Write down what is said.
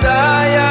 Aku